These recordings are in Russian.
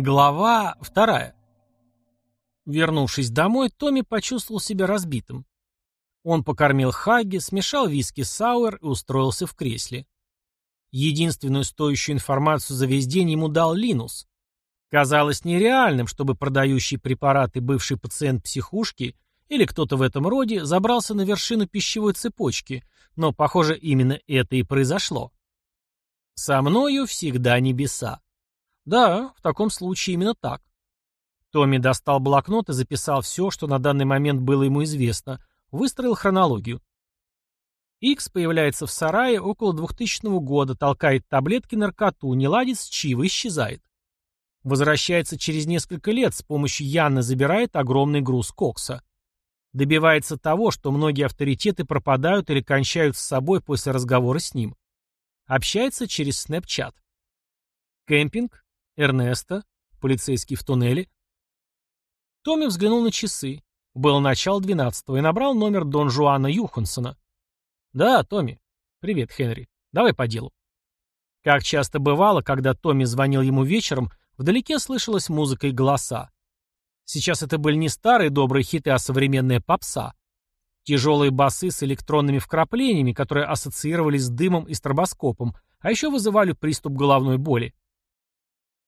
Глава вторая. Вернувшись домой, Томми почувствовал себя разбитым. Он покормил Хагги, смешал виски сауэр и устроился в кресле. Единственную стоящую информацию за весь день ему дал Линус. Казалось нереальным, чтобы продающий препараты бывший пациент психушки или кто-то в этом роде забрался на вершину пищевой цепочки, но, похоже, именно это и произошло. «Со мною всегда небеса». Да, в таком случае именно так. Томми достал блокнот и записал все, что на данный момент было ему известно, выстроил хронологию. Икс появляется в сарае около 2000 года, толкает таблетки наркоту, не ладит с Чивой, исчезает. Возвращается через несколько лет, с помощью Янны забирает огромный груз кокса. Добивается того, что многие авторитеты пропадают или кончают с собой после разговора с ним. Общается через снэпчат. Кемпинг, Эрнеста, полицейский в туннеле. Томми взглянул на часы. Было начало двенадцатого и набрал номер Дон Жуана Юхансона. «Да, Томми. Привет, Хенри. Давай по делу». Как часто бывало, когда Томми звонил ему вечером, вдалеке слышалась музыка и голоса. Сейчас это были не старые добрые хиты, а современная попса. Тяжелые басы с электронными вкраплениями, которые ассоциировались с дымом и стробоскопом, а еще вызывали приступ головной боли.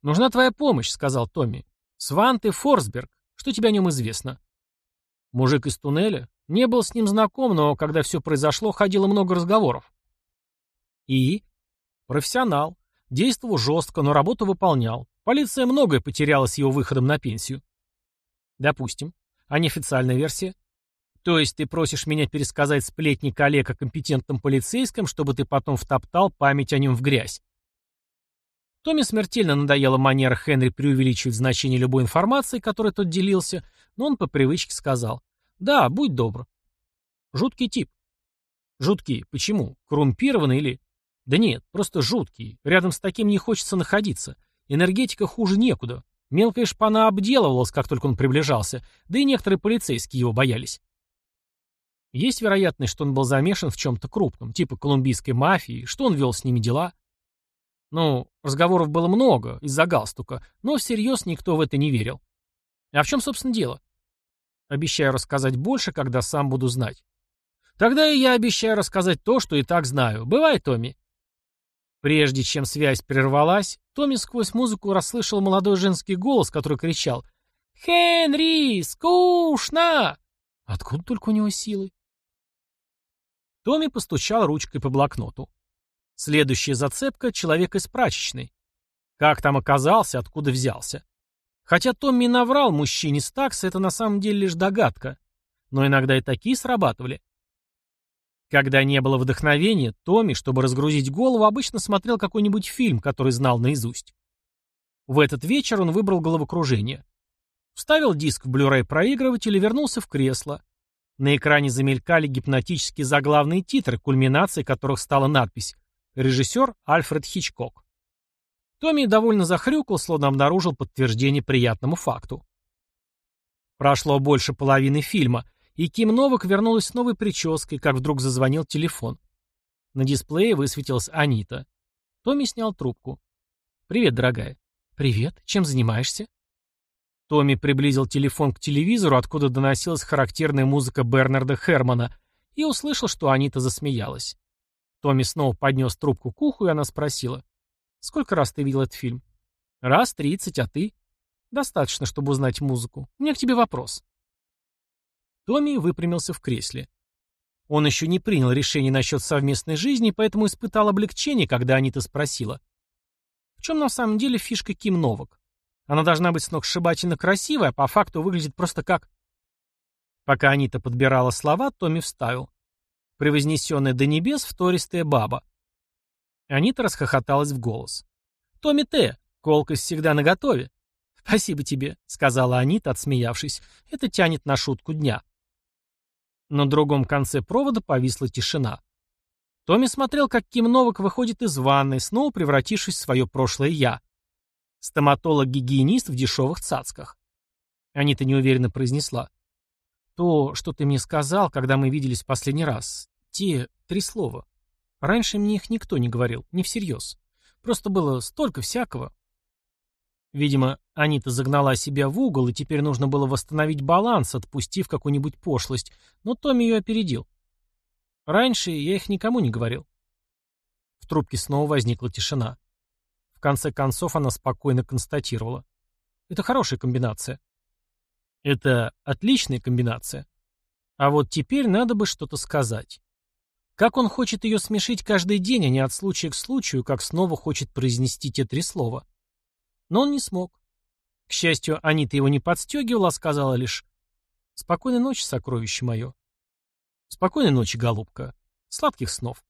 «Нужна твоя помощь», — сказал Томми. «Сванте Форсберг. Что тебе о нем известно?» Мужик из туннеля. Не был с ним знаком, но когда все произошло, ходило много разговоров. И? Профессионал. Действовал жестко, но работу выполнял. Полиция многое потеряла с его выходом на пенсию. Допустим. А неофициальная версия? То есть ты просишь меня пересказать сплетни коллег о компетентном полицейском, чтобы ты потом втоптал память о нем в грязь? Томми смертельно надоела манера Хенри преувеличивать значение любой информации, которой тот делился, но он по привычке сказал. «Да, будь добр». Жуткий тип. Жуткий. Почему? Коррумпированный или... Да нет, просто жуткий. Рядом с таким не хочется находиться. Энергетика хуже некуда. Мелкая шпана обделывалась, как только он приближался, да и некоторые полицейские его боялись. Есть вероятность, что он был замешан в чем-то крупном, типа колумбийской мафии, что он вел с ними дела. Ну, разговоров было много из-за галстука, но всерьез никто в это не верил. А в чем, собственно, дело? Обещаю рассказать больше, когда сам буду знать. Тогда и я обещаю рассказать то, что и так знаю. Бывай, Томми. Прежде чем связь прервалась, Томми сквозь музыку расслышал молодой женский голос, который кричал «Хенри, скучно!» Откуда только у него силы? Томми постучал ручкой по блокноту. Следующая зацепка — человек из прачечной. Как там оказался, откуда взялся. Хотя Томми наврал мужчине Стакс, это на самом деле лишь догадка. Но иногда и такие срабатывали. Когда не было вдохновения, Томми, чтобы разгрузить голову, обычно смотрел какой-нибудь фильм, который знал наизусть. В этот вечер он выбрал головокружение. Вставил диск в Blu-ray проигрыватель и вернулся в кресло. На экране замелькали гипнотические заглавные титры, кульминацией которых стала надпись Режиссер Альфред Хичкок. Томми довольно захрюкал, словно обнаружил подтверждение приятному факту. Прошло больше половины фильма, и Ким Новак вернулась с новой прической, как вдруг зазвонил телефон. На дисплее высветилась Анита. Томми снял трубку. «Привет, дорогая». «Привет. Чем занимаешься?» Томми приблизил телефон к телевизору, откуда доносилась характерная музыка Бернарда Хермана, и услышал, что Анита засмеялась. Томми снова поднес трубку к уху, и она спросила. «Сколько раз ты видел этот фильм?» «Раз, тридцать, а ты?» «Достаточно, чтобы узнать музыку. У меня к тебе вопрос». Томми выпрямился в кресле. Он еще не принял решение насчет совместной жизни, поэтому испытал облегчение, когда Анита спросила. В чем на самом деле фишка Ким Новак? Она должна быть сногсшибательно красивая, а по факту выглядит просто как... Пока Анита подбирала слова, Томми вставил превознесенная до небес втористая баба. Анита расхохоталась в голос. «Томми Т. Колкость всегда наготове». «Спасибо тебе», — сказала Анита, отсмеявшись. «Это тянет на шутку дня». На другом конце провода повисла тишина. Томми смотрел, как Ким Новак выходит из ванной, снова превратившись в свое прошлое «я». Стоматолог-гигиенист в дешевых цацках. Анита неуверенно произнесла. «То, что ты мне сказал, когда мы виделись последний раз, те три слова. Раньше мне их никто не говорил, не всерьез. Просто было столько всякого. Видимо, Анита загнала себя в угол, и теперь нужно было восстановить баланс, отпустив какую-нибудь пошлость, но Томми ее опередил. Раньше я их никому не говорил. В трубке снова возникла тишина. В конце концов она спокойно констатировала. Это хорошая комбинация. Это отличная комбинация. А вот теперь надо бы что-то сказать. Как он хочет ее смешить каждый день, а не от случая к случаю, как снова хочет произнести те три слова. Но он не смог. К счастью, Анита его не подстегивала, а сказала лишь «Спокойной ночи, сокровище мое». «Спокойной ночи, голубка. Сладких снов».